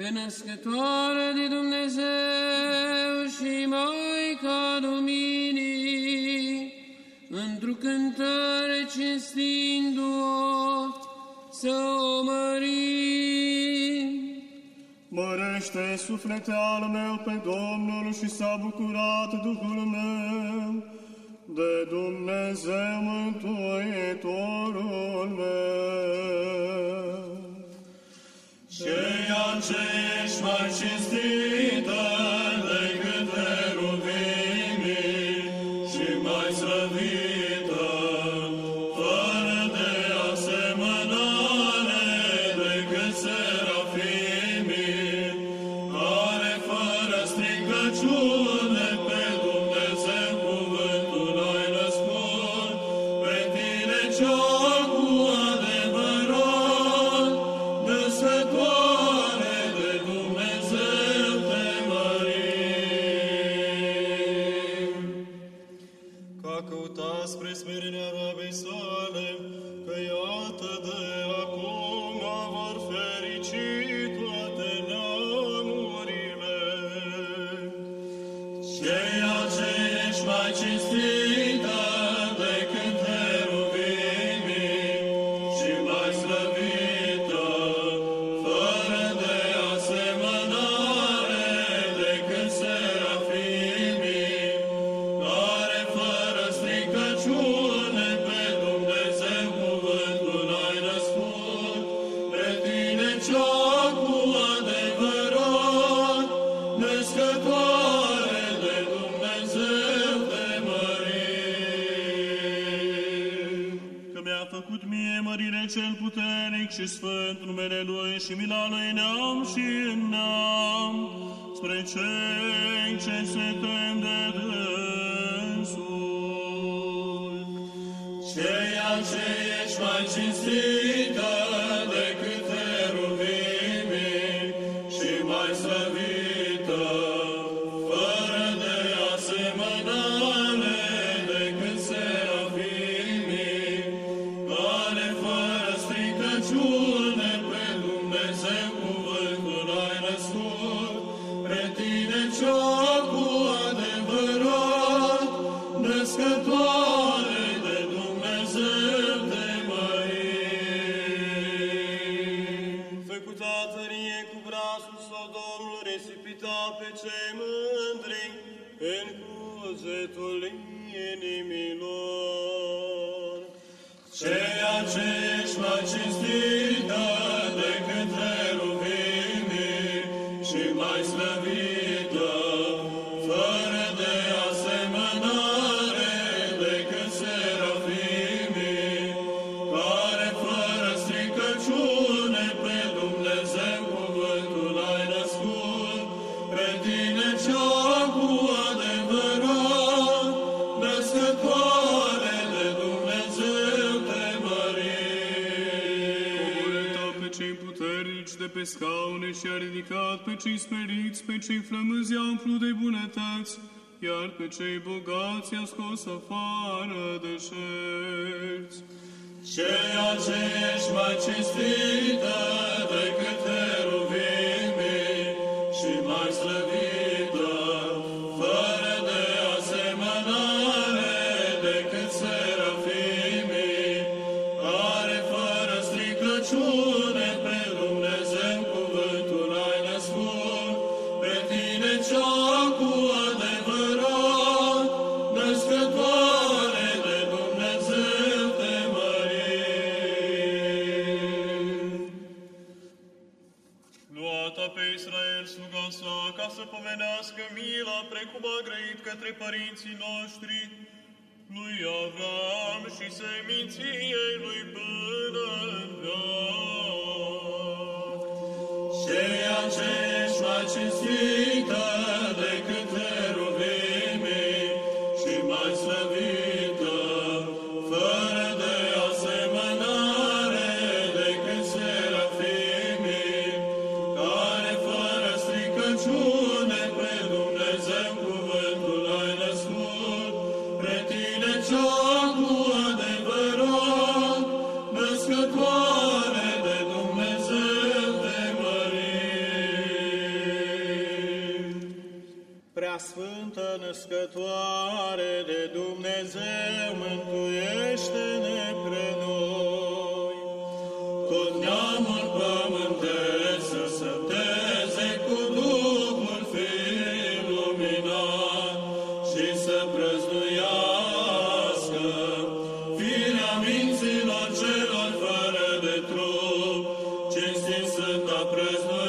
pe născătoare de Dumnezeu și Maica Duminii, într-o cântare cinstindu-o, să o mărim. Mărește suflete al meu pe Domnul și s-a bucurat Duhul meu de Dumnezeu Mântuitorul ești spre smerirea rabei sale, că iată de acum vor ferici toate neamurile. Ceea ce ești mai cinstită făcut mie mărire cel puternic și sfânt numele Lui și mila Lui neam și în neam, spre cei ce se tem de dânsul. Ceea ce ești mai cinstită decât heruvimii și mai slăvită, risipita pe cei mândri în cugetul inimilor. Ceea ce ești mai cinstită decât heruvimii și mai slăvită, fără de asemănare decât serafimii, care fără stricăciune pe cei puternici de pe scaune și a ridicat pe cei smeriți, pe cei flămânzi a umplut de bunătăți, iar pe cei bogați i-a scos afară de șerți. Ceea ce ești mai cinstită decât heruvimii Israel sluga sa ca să pomenească mila precum a grăit către părinții noștri, lui Avram și seminției lui până în veac. Ceea ce ești mai cinstită prăznuit.